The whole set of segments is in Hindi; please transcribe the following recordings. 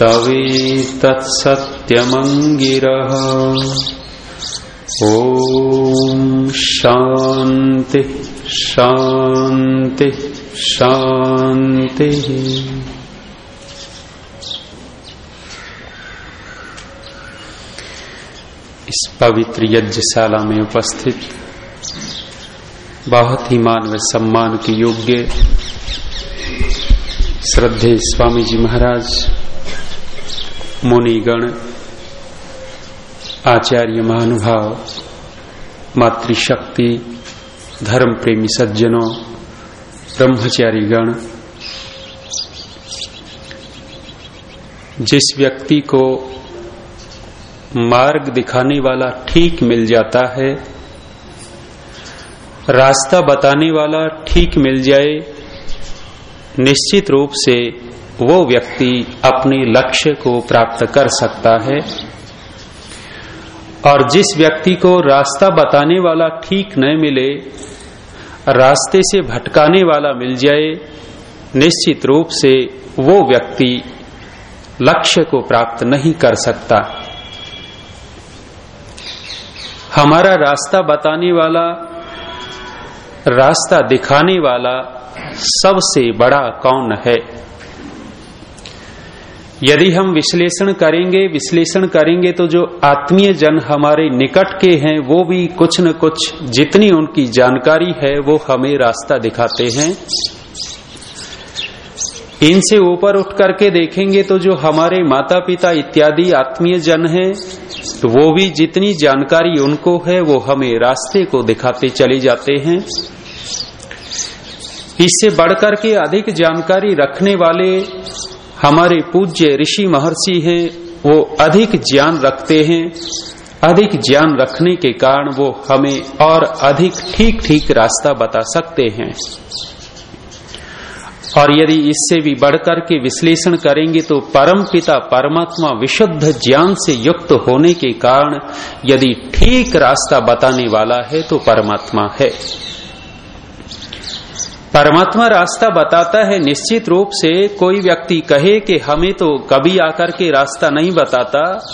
तवेतत्सत्यमङ्गिरः ॐ शान्ति शान्ति, शान्तिः। इस पवित्र यज्ञशाला में उपस्थित बहुत ही मान व सम्मान के योग्य श्रद्धे स्वामी जी महाराज मुनिगण, आचार्य महानुभाव, मातृशक्ति धर्म प्रेमी सज्जनों ब्रह्मचारी गण जिस व्यक्ति को मार्ग दिखाने वाला ठीक मिल जाता है, रास्ता बताने वाला ठीक मिल जाए, निश्चित रूप से वो व्यक्ति अपने लक्ष्य को प्राप्त कर सकता है। और जिस व्यक्ति को रास्ता बताने वाला ठीक न मिले, रास्ते से भटकाने वाला मिल जाए, निश्चित रूप से वो व्यक्ति लक्ष्य को प्राप्त नहीं कर सकता। हमारा रास्ता बताने वाला, रास्ता दिखाने वाला सबसे बड़ा कौन है? यदि हम विश्लेषण करेंगे विश्लेषण करेंगे तो जो आत्मीय जन हमारे निकट के हैं, वो भी कुछ न कुछ जितनी उनकी जानकारी है, वो हमें रास्ता दिखाते हैं। इनसे ऊपर उठ करके देखेंगे तो जो हमारे माता पिता इत्यादि आत्मीय जन हैं तो वो भी जितनी जानकारी उनको है, वो हमें रास्ते को दिखाते चले जाते हैं। इससे बढ़कर के अधिक जानकारी रखने वाले हमारे पूज्य ऋषि महर्षि हैं, वो अधिक ज्ञान रखते हैं। अधिक ज्ञान रखने के कारण वो हमें और अधिक ठीक ठीक रास्ता बता सकते हैं। और यदि इससे भी बढ़कर के विश्लेषण करेंगे तो परम पिता परमात्मा विशुद्ध ज्ञान से युक्त होने के कारण यदि ठीक रास्ता बताने वाला है तो परमात्मा है। परमात्मा रास्ता बताता है, निश्चित रूप से कोई व्यक्ति कहे कि हमें तो कभी आकर के रास्ता नहीं बताता।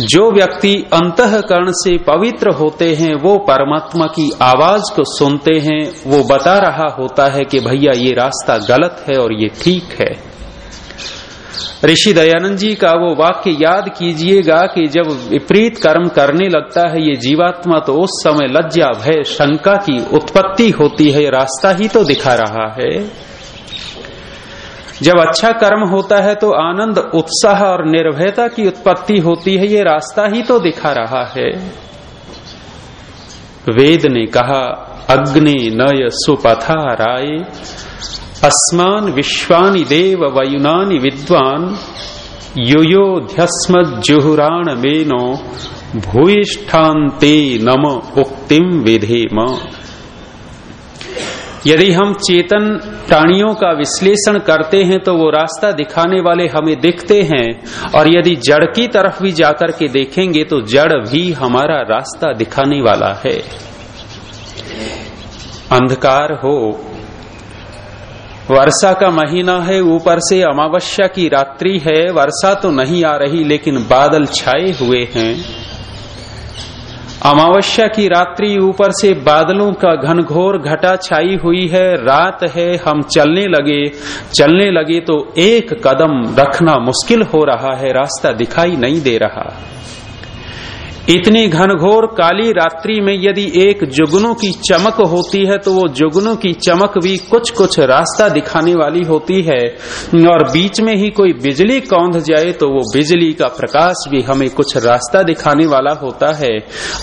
जो व्यक्ति अंतकरण से पवित्र होते हैं, वो परमात्मा की आवाज़ को सुनते हैं, वो बता रहा होता है कि भैया ये रास्ता गलत है और ये ठीक है। ऋषि दयानंद जी का वो वाक्य याद कीजिएगा कि जब विपरीत कर्म करने लगता है ये जीवात्मा तो उस समय लज्जा, भय, शंका की उत्पत्ति होती है। रास्ता ही तो दिखा रहा है। जब अच्छा कर्म होता है तो आनंद, उत्साह और निर्भयता की उत्पत्ति होती है। ये रास्ता ही तो दिखा रहा है। वेद ने कहा, अग्नि नय सुपथा राय अस्मान विश्वानि देव वयुनानि विद्वान युयोध्यस्म जुहुराण मेनो भूयिष्ठान्ते नम उक्तिम विधेम। यदि हम चेतन प्राणियों का विश्लेषण करते हैं तो वो रास्ता दिखाने वाले हमें दिखते हैं, और यदि जड़ की तरफ़ भी जाकर के देखेंगे तो जड़ भी हमारा रास्ता दिखाने वाला है। अंधकार हो वर्षा का महीना है, ऊपर से अमावस्या की रात्रि है। वर्षा तो नहीं आ रही, लेकिन बादल छाए हुए हैं। अमावस्या की रात्रि, ऊपर से बादलों का घनघोर घटा छाई हुई है। रात है, हम चलने लगे। चलने लगे तो एक कदम रखना मुश्किल हो रहा है, रास्ता दिखाई नहीं दे रहा। इतनी घनघोर काली रात्रि में यदि एक जुगनू की चमक होती है तो वो जुगनू की चमक भी कुछ कुछ रास्ता दिखाने वाली होती है। और बीच में ही कोई बिजली कौंध जाए तो वो बिजली का प्रकाश भी हमें कुछ रास्ता दिखाने वाला होता है।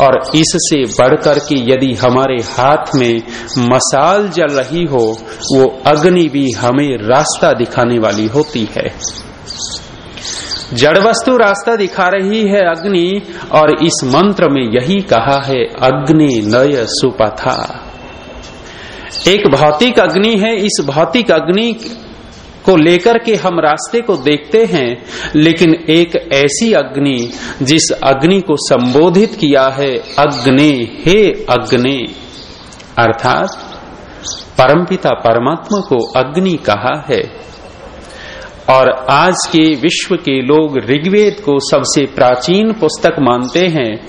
और इससे बढ़कर के यदि हमारे हाथ में मसाल जल रही हो, वो अग्नि भी हमें रास्ता दिखाने वाली होती है। जड़ वस्तु रास्ता दिखा रही है अग्नि, और इस मंत्र में यही कहा है, अग्नि नय सुपथा। एक भौतिक अग्नि है, इस भौतिक अग्नि को लेकर के हम रास्ते को देखते हैं, लेकिन एक ऐसी अग्नि जिस अग्नि को संबोधित किया है, अग्नि हे अग्नि। अर्थात, परमपिता परमात्मा को अग्नि कहा है। और आज के विश्व के लोग ऋग्वेद को सबसे प्राचीन पुस्तक मानते हैं।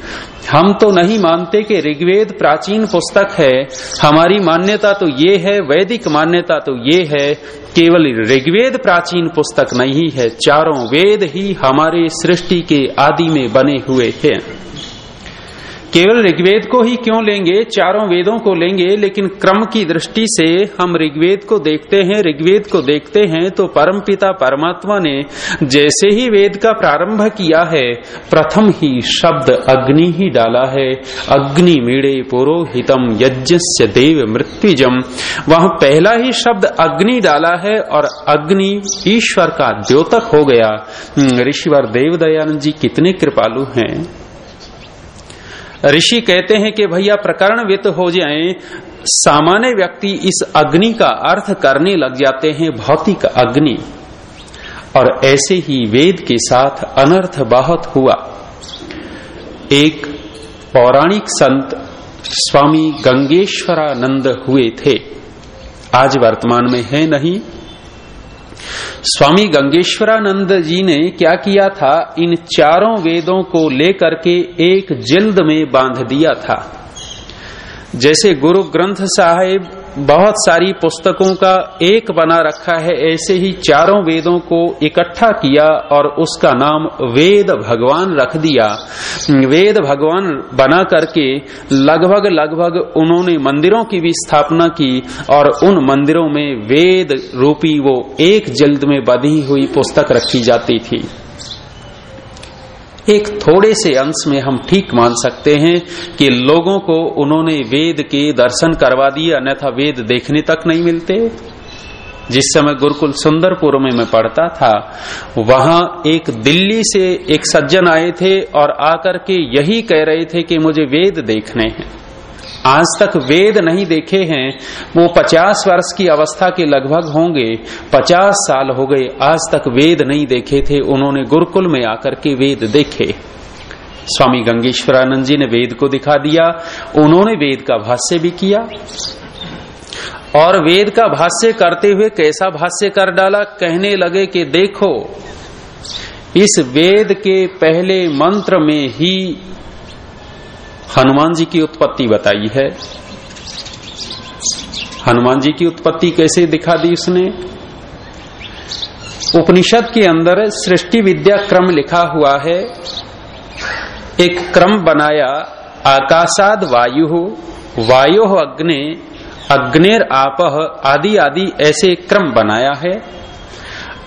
हम तो नहीं मानते कि ऋग्वेद प्राचीन पुस्तक है। हमारी मान्यता तो ये है, वैदिक मान्यता तो ये है, केवल ऋग्वेद प्राचीन पुस्तक नहीं है, चारों वेद ही हमारे सृष्टि के आदि में बने हुए हैं। केवल ऋग्वेद को ही क्यों लेंगे? चारों वेदों को लेंगे, लेकिन क्रम की दृष्टि से हम ऋग्वेद को देखते हैं, ऋग्वेद को देखते हैं तो परमपिता परमात्मा ने जैसे ही वेद का प्रारंभ किया है, प्रथम ही शब्द अग्नि ही डाला है। अग्नि मीड़े पुरोहितम यज्ञ देव मृत्युजम। वहाँ पहला ही शब्द अग्नि डाला है और अग्नि ईश्वर का द्योतक हो गया। ऋषिवर देव दयानंद जी कितने कृपालु हैं। ऋषि कहते हैं कि भैया प्रकरण वित्त हो जाए, सामान्य व्यक्ति इस अग्नि का अर्थ करने लग जाते हैं भौतिक अग्नि। और ऐसे ही वेद के साथ अनर्थ बहुत हुआ। एक पौराणिक संत स्वामी गंगेश्वरानंद हुए थे। आज वर्तमान में है नहीं। स्वामी गंगेश्वरानंद जी ने क्या किया था? इन चारों वेदों को लेकर के एक जिल्द में बाँध दिया था। जैसे गुरु ग्रंथ साहिब बहुत सारी पुस्तकों का एक बना रखा है, ऐसे ही चारों वेदों को इकट्ठा किया और उसका नाम वेद भगवान रख दिया। वेद भगवान बना करके लगभग लगभग उन्होंने मंदिरों की भी स्थापना की और उन मंदिरों में वेद रूपी वो एक जल्द में बधी हुई पुस्तक रखी जाती थी। एक थोड़े से अंश में हम ठीक मान सकते हैं कि लोगों को उन्होंने वेद के दर्शन करवा दिए, अन्यथा वेद देखने तक नहीं मिलते। जिस समय गुरुकुल सुंदरपुर में मैं पढ़ता था, वहाँ एक दिल्ली से एक सज्जन आए थे और आकर के यही कह रहे थे कि मुझे वेद देखने हैं। आज तक वेद नहीं देखे हैं, वो पचास वर्ष की अवस्था के लगभग होंगे, पचास साल हो गए, आज तक वेद नहीं देखे थे, उन्होंने गुरुकुल में आकर के वेद देखे। स्वामी गंगेश्वरानंद जी ने वेद को दिखा दिया, उन्होंने वेद का भाष्य भी किया। और वेद का भाष्य करते हुए कैसा भाष्य कर डाला? कहने लगे कि देखो, इस वेद के पहले मंत्र में ही हनुमान जी की उत्पत्ति बताई है। हनुमान जी की उत्पत्ति कैसे दिखा दी उसने? उपनिषद के अंदर सृष्टि विद्या क्रम लिखा हुआ है। एक क्रम बनाया, आकाशाद वायु वायु अग्नि, अग्नेर आप आदि आदि ऐसे क्रम बनाया है।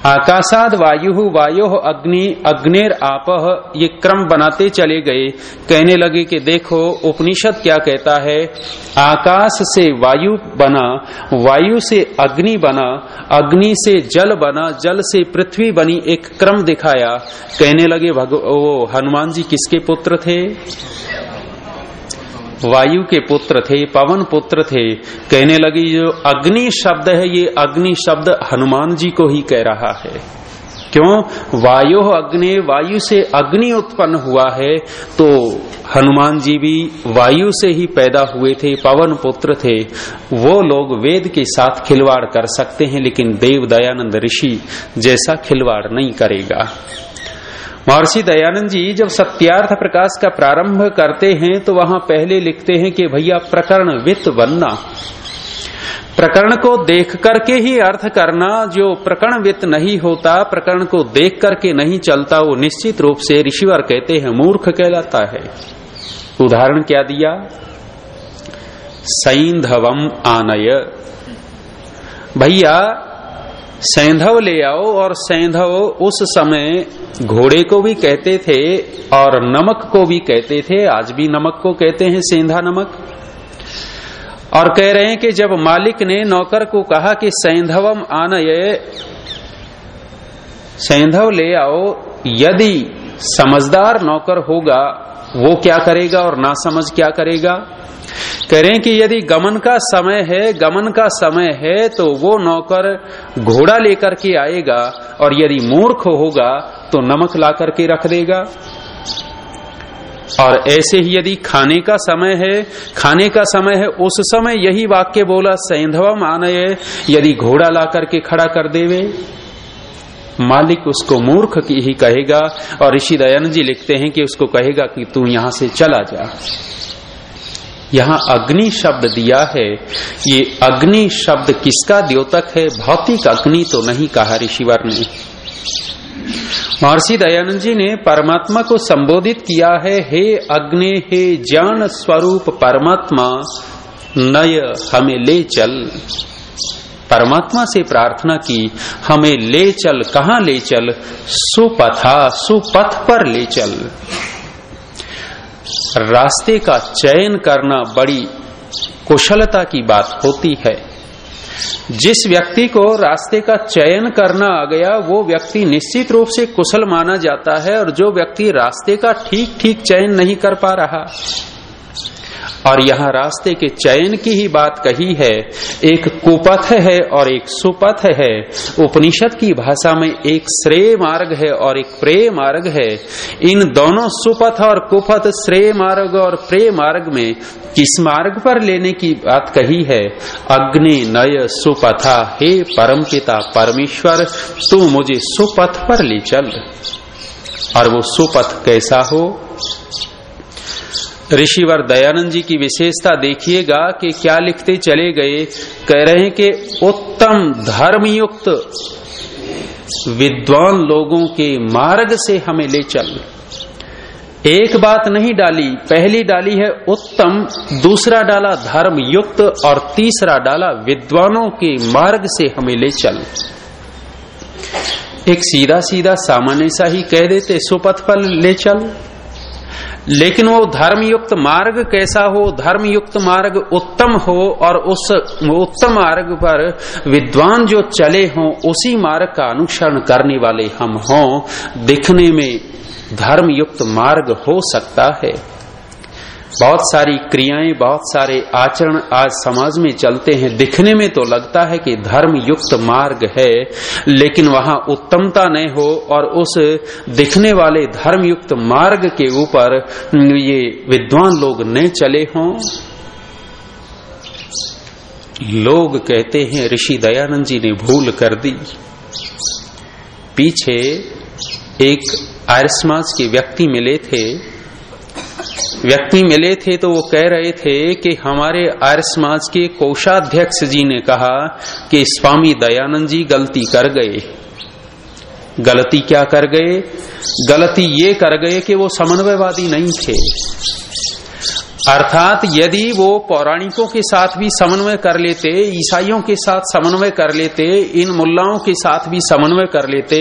आकाशाद वायु वायु अग्नि, अग्नेर आप, ये क्रम बनाते चले गए। कहने लगे कि देखो, उपनिषद क्या कहता है? आकाश से वायु बना, वायु से अग्नि बना, अग्नि से जल बना, जल से पृथ्वी बनी एक क्रम दिखाया। कहने लगे वो हनुमान जी किसके पुत्र थे? वायु के पुत्र थे, पवन पुत्र थे। कहने लगी, जो अग्नि शब्द है, ये अग्नि शब्द हनुमान जी को ही कह रहा है। क्यों? वायु अग्नि, वायु से अग्नि उत्पन्न हुआ है तो हनुमान जी भी वायु से ही पैदा हुए थे, पवन पुत्र थे। वो लोग वेद के साथ खिलवाड़ कर सकते हैं, लेकिन देव दयानंद ऋषि जैसा खिलवाड़ नहीं करेगा। महर्षि दयानंद जी जब सत्यार्थ प्रकाश का प्रारंभ करते हैं तो वहाँ पहले लिखते हैं कि भैया प्रकरण वित्त बनना। प्रकरण को देख करके ही अर्थ करना, जो प्रकरण वित्त नहीं होता, प्रकरण को देख करके नहीं चलता, वो निश्चित रूप से ऋषिवर कहते हैं, मूर्ख कहलाता है। उदाहरण क्या दिया? सैंधवम आनय। भैया, सैंधव ले आओ और सैंधव उस समय घोड़े को भी कहते थे और नमक को भी कहते थे। आज भी नमक को कहते हैं, सेंधा नमक। और कह रहे हैं कि जब मालिक ने नौकर को कहा कि सैंधवम ये सैंधव ले आओ, यदि समझदार नौकर होगा, वो क्या करेगा और ना समझ क्या करेगा? कह रहे हैं कि यदि गमन का समय है, गमन का समय है तो वो नौकर घोड़ा लेकर के आएगा और यदि मूर्ख होगा तो नमक ला करके रख देगा। और ऐसे ही यदि खाने का समय है, खाने का समय है, उस समय यही वाक्य बोला, सैंधव आनय यदि घोड़ा ला करके खड़ा कर देवे। मालिक उसको मूर्ख की ही कहेगा, और ऋषि दयानंद जी लिखते हैं कि उसको कहेगा कि तू यहाँ से चला जा। यहाँ अग्नि शब्द दिया है। ये अग्नि शब्द किसका द्योतक है? भौतिक अग्नि तो नहीं कहा ऋषिवर ने। महर्षि दयानंद जी ने परमात्मा को संबोधित किया है, हे अग्नि, हे ज्ञान स्वरूप परमात्मा, नय, हमें ले चल। परमात्मा से प्रार्थना की, हमें ले चल, कहा ले चल? सुपथा सुपथ पर ले चल। रास्ते का चयन करना बड़ी कुशलता की बात होती है। जिस व्यक्ति को रास्ते का चयन करना आ गया, वो व्यक्ति निश्चित रूप से कुशल माना जाता है और जो व्यक्ति रास्ते का ठीक ठीक चयन नहीं कर पा रहा और यहाँ रास्ते के चयन की ही बात कही है। एक कुपथ है और एक सुपथ है। उपनिषद की भाषा में एक श्रेय मार्ग है और एक प्रेय मार्ग है। इन दोनों सुपथ और कुपथ, श्रेय मार्ग और प्रेय मार्ग में किस मार्ग पर लेने की बात कही है? अग्नि नय सुपथा, हे परमपिता परमेश्वर, तू मुझे सुपथ पर ले चल। और वो सुपथ कैसा हो? ऋषिवर दयानंद जी की विशेषता देखिएगा कि क्या लिखते चले गए। कह रहे हैं कि उत्तम धर्मयुक्त विद्वान लोगों के मार्ग से हमें ले चल। एक बात नहीं डाली, पहली डाली है उत्तम, दूसरा डाला धर्म युक्त और तीसरा डाला विद्वानों के मार्ग से हमें ले चल। एक सीधा सीधा सामान्य सा ही कह देते, सुपथ पर ले चल। लेकिन वो धर्मयुक्त मार्ग कैसा हो? धर्मयुक्त मार्ग उत्तम हो और उस उत्तम मार्ग पर विद्वान जो चले हों, उसी मार्ग का अनुसरण करने वाले हम हों, दिखने में धर्मयुक्त मार्ग हो सकता है। बहुत सारी क्रियाएँ, बहुत सारे आचरण आज समाज में चलते हैं। दिखने में तो लगता है कि धर्म युक्त मार्ग है, लेकिन वहाँ उत्तमता नहीं हो और उस दिखने वाले धर्म युक्त मार्ग के ऊपर ये विद्वान लोग न चले हों। लोग कहते हैं, ऋषि दयानंद जी ने भूल कर दी। पीछे एक आर्य समाज के व्यक्ति मिले थे। व्यक्ति मिले थे तो वो कह रहे थे कि हमारे आर्य समाज के कोषाध्यक्ष जी ने कहा कि स्वामी दयानंद जी गलती कर गए। गलती क्या कर गए? गलती ये कर गए कि वो समन्वयवादी नहीं थे। अर्थात यदि वो पौराणिकों के साथ भी समन्वय कर लेते, ईसाइयों के साथ समन्वय कर लेते, इन मुल्लाओं के साथ भी समन्वय कर लेते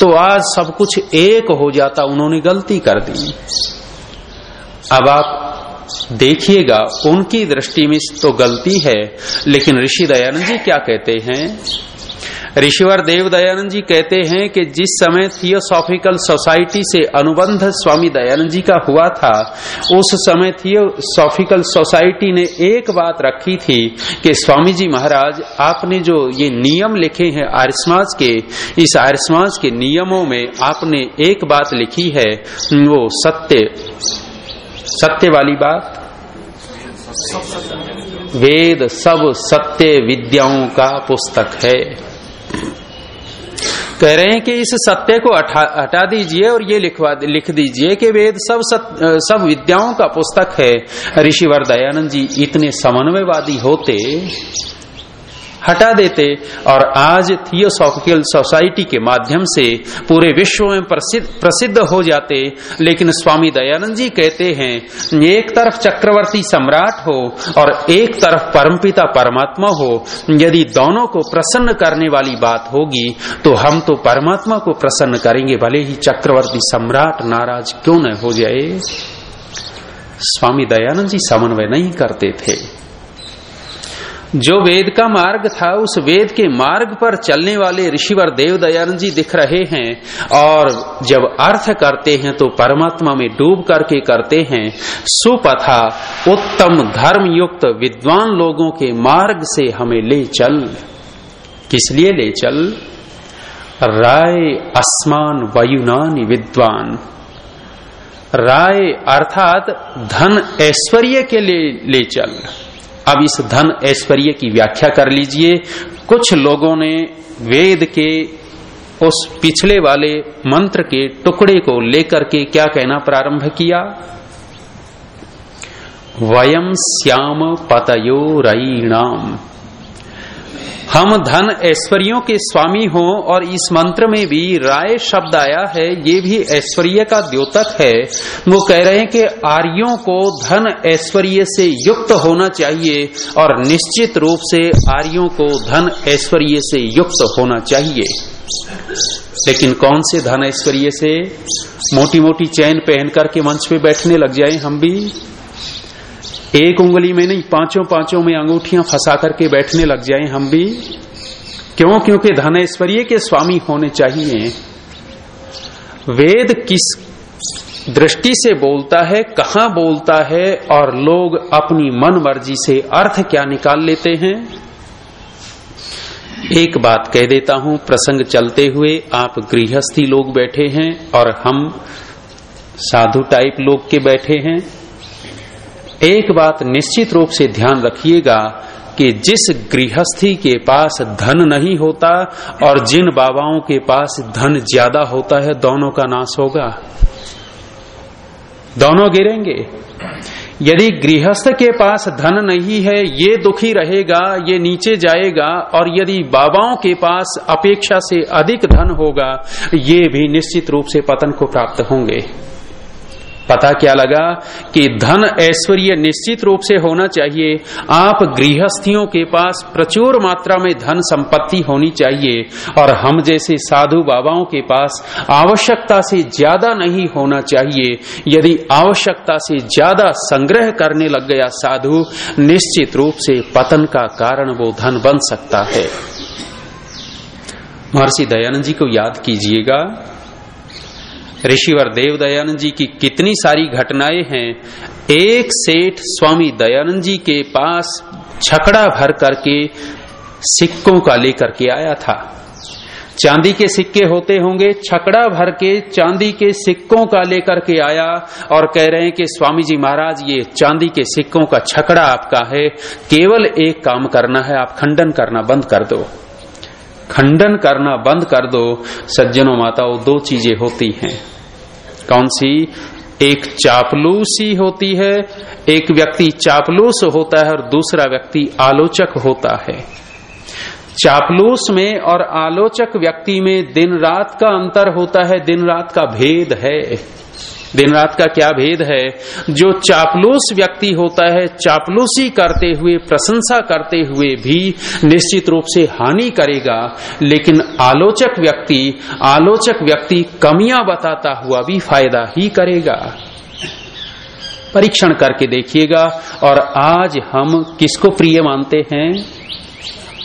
तो आज सब कुछ एक हो जाता, उन्होंने गलती कर दी। अब आप देखिएगा, उनकी दृष्टि में तो गलती है, लेकिन ऋषि दयानंद जी क्या कहते हैं? ऋषिवर देव दयानंद जी कहते हैं कि जिस समय थियोसॉफिकल सोसाइटी से अनुबंध स्वामी दयानंद जी का हुआ था, उस समय थियोसॉफिकल सोसाइटी ने एक बात रखी थी कि स्वामी जी महाराज, आपने जो ये नियम लिखे हैं आर्य समाज के, इस आर्य समाज के नियमों में आपने एक बात लिखी है, वो सत्य सत्य वाली बात? वेद सब सत्य विद्याओं का पुस्तक है। कह रहे हैं कि इस सत्य को हटा दीजिए और ये लिखवा लिख दीजिए कि वेद सब सत, सब विद्याओं का पुस्तक है। ऋषिवर दयानंद जी इतने समन्वयवादी होते हटा देते और आज थियोसॉफिकल सोसाइटी के माध्यम से पूरे विश्व में प्रसिद्ध प्रसिद्ध हो जाते। लेकिन स्वामी दयानंद जी कहते हैं, एक तरफ़ चक्रवर्ती सम्राट हो और एक तरफ़ परमपिता परमात्मा हो। यदि दोनों को प्रसन्न करने वाली बात होगी तो हम तो परमात्मा को प्रसन्न करेंगे। भले ही चक्रवर्ती सम्राट नाराज़ क्यों न हो जाए। स्वामी दयानंद जी समन्वय नहीं करते थे। जो वेद का मार्ग था, उस वेद के मार्ग पर चलने वाले ऋषिवर देव दयानंद जी दिख रहे हैं। और जब अर्थ करते हैं तो परमात्मा में डूब करके करते हैं। सुपथा, उत्तम धर्म युक्त विद्वान लोगों के मार्ग से हमें ले चल। किस लिए ले चल? राय आसमान वायुनानी विद्वान। राय अर्थात धन ऐश्वर्य के लिए ले चल। अब इस धन ऐश्वर्य की व्याख्या कर लीजिए। कुछ लोगों ने वेद के उस पिछले वाले मंत्र के टुकड़े को लेकर के क्या कहना प्रारंभ किया? वयम श्याम पतयो रईणाम हम धन ऐश्वर्यों के स्वामी हों और इस मंत्र में भी राय शब्द आया है, ये भी ऐश्वर्य का द्योतक है। वो कह रहे हैं कि आर्यों को धन ऐश्वर्य से युक्त होना चाहिए और निश्चित रूप से आर्यों को धन ऐश्वर्य से युक्त होना चाहिए। लेकिन कौन से धन ऐश्वर्य से? मोटी मोटी चैन पहन करके मंच पे बैठने लग जाए हम भी। एक उंगली में नहीं पाँचों पाँचों में अंगूठियाँ फंसा करके बैठने लग जाएँ हम भी। क्यों? क्योंकि धन ऐश्वर्य के स्वामी होने चाहिए। वेद किस दृष्टि से बोलता है, कहा बोलता है, और लोग अपनी मन मर्ज़ी से अर्थ क्या निकाल लेते हैं? एक बात कह देता हूँ, प्रसंग चलते हुए आप गृहस्थी लोग बैठे हैं, और हम साधु टाइप लोग के बैठे हैं। एक बात निश्चित रूप से ध्यान रखिएगा कि जिस गृहस्थी के पास धन नहीं होता और जिन बाबाओं के पास धन ज़्यादा होता है, दोनों का नाश होगा। दोनों गिरेंगे। यदि गृहस्थ के पास धन नहीं है, ये दुखी रहेगा, ये नीचे जाएगा, और यदि बाबाओं के पास अपेक्षा से अधिक धन होगा, ये भी निश्चित रूप से पतन को प्राप्त होंगे। पता क्या लगा कि धन ऐश्वर्य निश्चित रूप से होना चाहिए। आप गृहस्थियों के पास प्रचुर मात्रा में धन संपत्ति होनी चाहिए और हम जैसे साधु बाबाओं के पास आवश्यकता से ज़्यादा नहीं होना चाहिए। यदि आवश्यकता से ज़्यादा संग्रह करने लग गया साधु, निश्चित रूप से पतन का कारण वो धन बन सकता है। महर्षि दयानंद जी को याद कीजिएगा। ऋषिवर देव दयानंद जी की कितनी सारी घटनाएँ हैं, एक सेठ स्वामी दयानंद जी के पास छकड़ा भर करके सिक्कों का लेकर के आया था। चांदी के सिक्के होते होंगे, छकड़ा भर के चांदी के सिक्कों का लेकर के आया और कह रहे हैं कि स्वामी जी महाराज, ये चांदी के सिक्कों का छकड़ा आपका है, केवल एक काम करना है, आप खंडन करना बंद कर दो। खंडन करना बंद कर दो, सज्जनों माताओं, दो चीज़ें होती हैं। कौन सी? एक चापलूसी होती है, एक व्यक्ति चापलूस होता है और दूसरा व्यक्ति आलोचक होता है। चापलूस में और आलोचक व्यक्ति में दिन रात का अंतर होता है दिन रात का भेद है। दिन रात का क्या भेद है? जो चापलूस व्यक्ति होता है, चापलूसी करते हुए, प्रशंसा करते हुए भी निश्चित रूप से हानि करेगा। लेकिन आलोचक व्यक्ति आलोचक व्यक्ति कमियाँ बताता हुआ भी फ़ायदा ही करेगा। परीक्षण करके देखिएगा, और आज हम किसको प्रिय मानते हैं?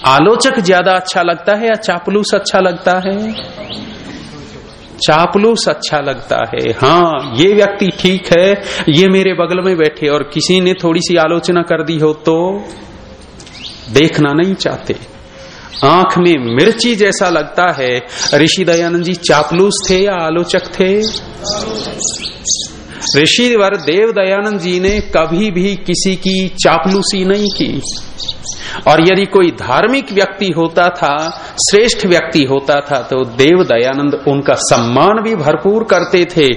आलोचक ज़्यादा अच्छा लगता है या चापलूस अच्छा लगता है? चापलूस अच्छा लगता है। हाँ ये व्यक्ति ठीक है, ये मेरे बगल में बैठे और किसी ने थोड़ी सी आलोचना कर दी हो तो देखना नहीं चाहते। आँख में मिर्ची जैसा लगता है। ऋषि दयानंद जी चापलूस थे या आलोचक थे? ऋषिवर देव दयानंद जी ने कभी भी किसी की चापलूसी नहीं की। और यदि कोई धार्मिक व्यक्ति होता था, श्रेष्ठ व्यक्ति होता था तो देव दयानंद उनका सम्मान भी भरपूर करते थे।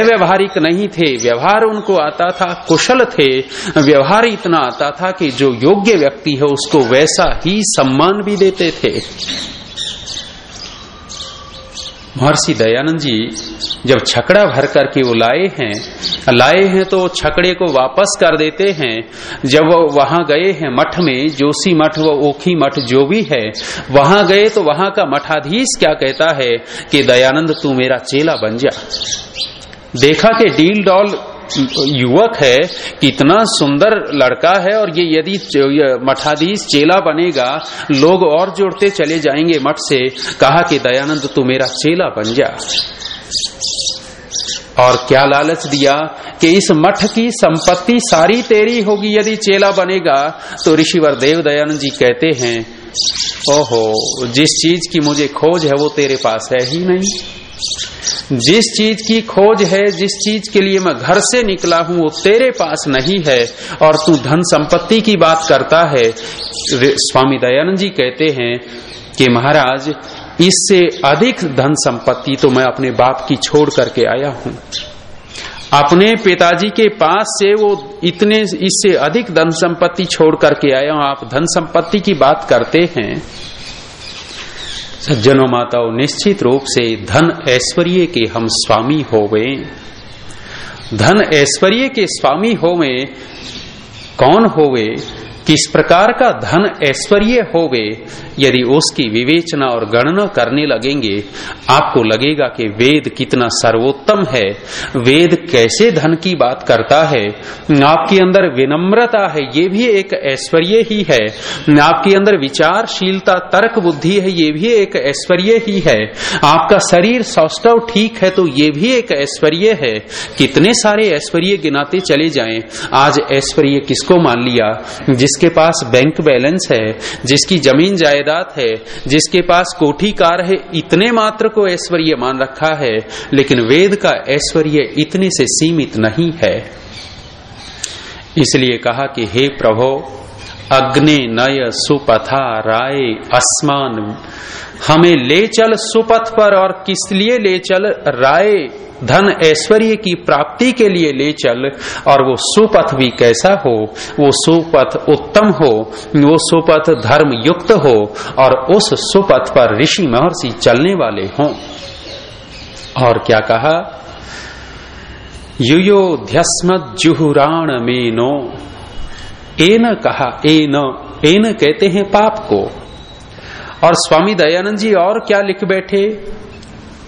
अव्यवहारिक नहीं थे। व्यवहार उनको आता था, कुशल थे। व्यवहार इतना आता था कि जो योग्य व्यक्ति है, उसको वैसा ही सम्मान भी देते थे। महर्षि दयानंद जी जब छकड़ा भर करके वो लाए हैं लाए हैं तो छकड़े को वापस कर देते हैं। जब वो वहाँ गए हैं मठ में, जोशी मठ व ओखी मठ जो भी है, वहाँ गए तो वहाँ का मठाधीश क्या कहता है कि, दयानंद, तू मेरा चेला बन जा। देखा कि डील डॉल युवक है कितना सुंदर लड़का है और ये यदि मठाधीश चेला बनेगा, लोग और जोड़ते चले जाएँगे मठ से, कहा कि दयानंद तू मेरा चेला बन जा। और क्या लालच दिया कि इस मठ की संपत्ति सारी तेरी होगी, यदि चेला बनेगा तो ऋषिवर देव दयानंद जी कहते हैं, ओहो, जिस चीज़ की मुझे खोज है, वो तेरे पास है ही नहीं। जिस चीज़ की खोज है, जिस चीज़ के लिए मैं घर से निकला हूँ, वो तेरे पास नहीं है। और तू धन संपत्ति की बात करता है। स्वामी दयानंद जी कहते हैं कि महाराज, इससे अधिक धन संपत्ति तो मैं अपने बाप की छोड़ करके आया हूँ। अपने पिताजी के पास से वो इतने, इससे अधिक धन संपत्ति छोड़ करके आया हूँ। आप धन संपत्ति की बात करते हैं। सज्जनों, माताओं, निश्चित रूप से धन ऐश्वर्य के हम स्वामी हो गए धन ऐश्वर्य के स्वामी हो गए कौन होवे? किस प्रकार का धन ऐश्वर्य हो गए यदि उसकी विवेचना और गणना करने लगेंगे, आपको लगेगा कि वेद कितना सर्वोत्तम है। वेद कैसे धन की बात करता है? आपके अंदर विनम्रता है, ये भी एक ऐश्वर्य ही है। आपके अंदर विचारशीलता तर्क बुद्धि है, ये भी एक ऐश्वर्य ही है। आपका शरीर सौष्टव ठीक है तो ये भी एक ऐश्वर्य है। कितने सारे ऐश्वर्य गिनाते चले जाएँ। आज ऐश्वर्य किसको मान लिया? जिस जिसके पास बैंक बैलेंस है, जिसकी ज़मीन जायदाद है, जिसके पास कोठी कार है, इतने मात्र को ऐश्वर्य मान रखा है, लेकिन वेद का ऐश्वर्य इतने से सीमित नहीं है। इसलिए कहा कि हे प्रभो, अग्नि नय सुपथा राय, असमान हमें ले चल सुपथ पर और किस लिए ले चल? राय धन ऐश्वर्य की प्राप्ति के लिए ले चल। और वो सुपथ भी कैसा हो? वो सुपथ उत्तम हो, वो सुपथ धर्म युक्त हो, और उस सुपथ पर ऋषि महर्षि चलने वाले हों। और क्या कहा? युयोध्यस्मत जुहुराण में नो एन कहा, एन एन कहते हैं पाप को। और स्वामी दयानंद जी और क्या लिख बैठे?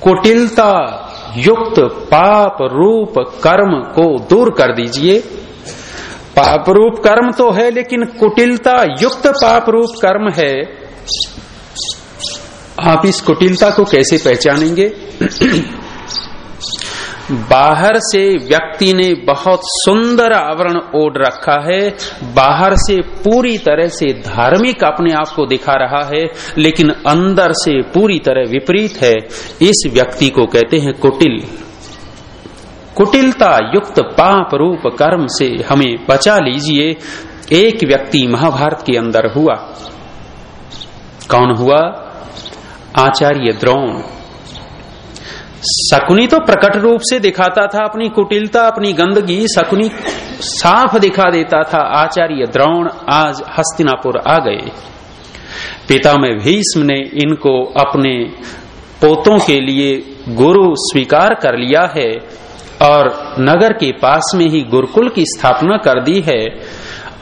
कुटिलता युक्त पाप रूप कर्म को दूर कर दीजिए। पाप रूप कर्म तो है, लेकिन कुटिलता युक्त पाप रूप कर्म है। आप इस कुटिलता को कैसे पहचानेंगे? बाहर से व्यक्ति ने बहुत सुंदर आवरण ओढ़ रखा है। बाहर से पूरी तरह से धार्मिक अपने आप को दिखा रहा है, लेकिन अंदर से पूरी तरह विपरीत है। इस व्यक्ति को कहते हैं कुटिल। कुटिलता युक्त पाप रूप कर्म से हमें बचा लीजिए। एक व्यक्ति महाभारत के अंदर हुआ। कौन हुआ? आचार्य द्रोण। शकुनी तो प्रकट रूप से दिखाता था अपनी कुटिलता, अपनी गंदगी, शकुनी साफ़ दिखा देता था। आचार्य द्रोण आज हस्तिनापुर आ गए। पिता में भीष्म ने इनको अपने पोतों के लिए गुरु स्वीकार कर लिया है और नगर के पास में ही गुरुकुल की स्थापना कर दी है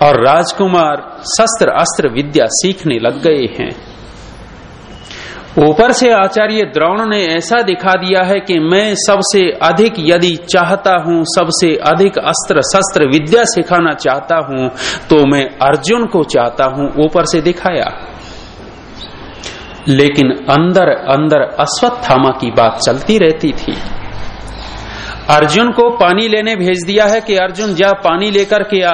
और राजकुमार शस्त्र अस्त्र विद्या सीखने लग गए हैं। ऊपर से आचार्य द्रोण ने ऐसा दिखा दिया है कि मैं सबसे अधिक यदि चाहता हूँ, सबसे अधिक अस्त्र शस्त्र विद्या सिखाना चाहता हूँ तो मैं अर्जुन को चाहता हूँ, ऊपर से दिखाया। लेकिन अंदर अंदर अश्वत्थामा की बात चलती रहती थी। अर्जुन को पानी लेने भेज दिया है कि अर्जुन जा पानी लेकर के आ।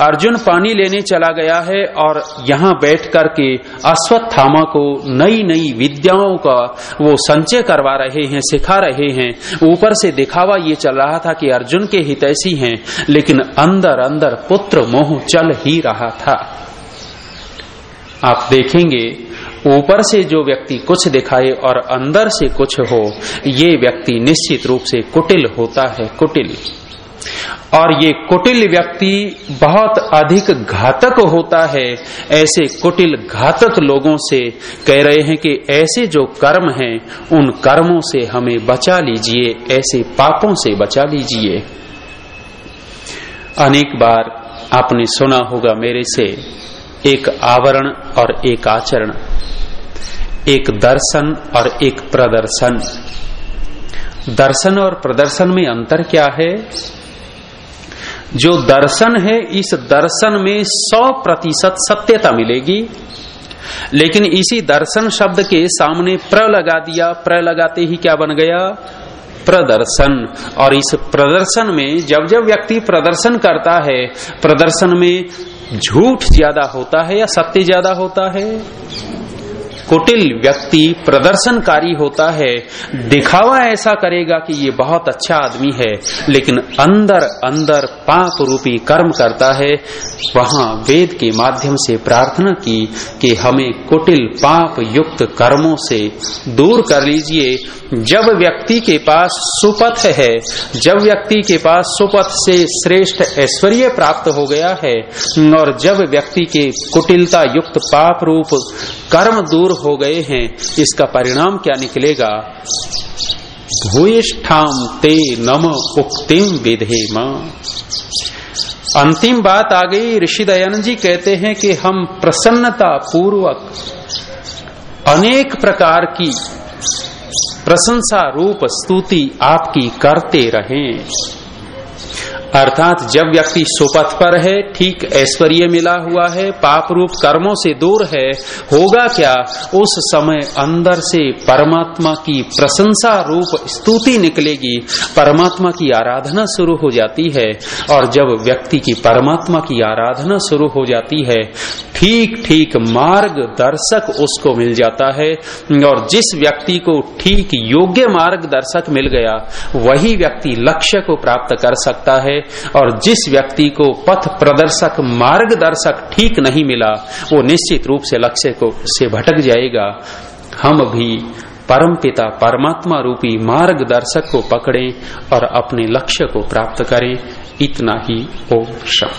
अर्जुन पानी लेने चला गया है और यहाँ बैठ करके अश्वत्थामा को नई नई विद्याओं का वो संचय करवा रहे हैं, सिखा रहे हैं। ऊपर से दिखावा ये चल रहा था कि अर्जुन के हितैषी हैं, लेकिन अंदर अंदर पुत्र मोह चल ही रहा था। आप देखेंगे ऊपर से जो व्यक्ति कुछ दिखाए और अंदर से कुछ हो, ये व्यक्ति निश्चित रूप से कुटिल होता है, कुटिल। और ये कुटिल व्यक्ति बहुत अधिक घातक होता है। ऐसे कुटिल घातक लोगों से कह रहे हैं कि ऐसे जो कर्म हैं, उन कर्मों से हमें बचा लीजिए, ऐसे पापों से बचा लीजिए। अनेक बार आपने सुना होगा मेरे से एक आवरण और एक आचरण, एक दर्शन और एक प्रदर्शन। दर्शन और प्रदर्शन में अंतर क्या है? जो दर्शन है, इस दर्शन में सौ प्रतिशत सत्यता मिलेगी। लेकिन इसी दर्शन शब्द के सामने प्र लगा दिया, प्र लगाते ही क्या बन गया? प्रदर्शन। और इस प्रदर्शन में, जब जब व्यक्ति प्रदर्शन करता है, प्रदर्शन में झूठ ज़्यादा होता है या सत्य ज़्यादा होता है? कुटिल व्यक्ति प्रदर्शनकारी होता है, दिखावा ऐसा करेगा कि ये बहुत अच्छा आदमी है, लेकिन अंदर अंदर पाप रूपी कर्म करता है। वहाँ वेद के माध्यम से प्रार्थना की कि हमें कुटिल पाप युक्त कर्मों से दूर कर लीजिए। जब व्यक्ति के पास सुपथ है, जब व्यक्ति के पास सुपथ से श्रेष्ठ ऐश्वर्य प्राप्त हो गया है, और जब व्यक्ति के कुटिलता युक्त पाप रूप कर्म दूर हो गए हैं, इसका परिणाम क्या निकलेगा? भूयिष्ठाम ते नम उक्तिम विधे अंतिम बात आ गई, ऋषि दयानंद जी कहते हैं कि हम प्रसन्नता पूर्वक अनेक प्रकार की प्रशंसा रूप स्तुति आपकी करते रहें। अर्थात जब व्यक्ति सुपथ पर है, ठीक ऐश्वर्य मिला हुआ है पाप रूप कर्मों से दूर है, होगा क्या? उस समय अंदर से परमात्मा की प्रशंसा रूप स्तुति निकलेगी। परमात्मा की आराधना शुरू हो जाती है और जब व्यक्ति की परमात्मा की आराधना शुरू हो जाती है, ठीक ठीक मार्ग दर्शक उसको मिल जाता है और जिस व्यक्ति को ठीक योग्य मार्ग दर्शक मिल गया, वही व्यक्ति लक्ष्य को प्राप्त कर सकता है। और जिस व्यक्ति को पथ प्रदर्शक, मार्गदर्शक ठीक नहीं मिला, वो निश्चित रूप से लक्ष्य को, से भटक जाएगा। हम भी परम पिता, परमात्मा रूपी मार्गदर्शक को पकड़ें और अपने लक्ष्य को प्राप्त करें। इतना ही, ओम शम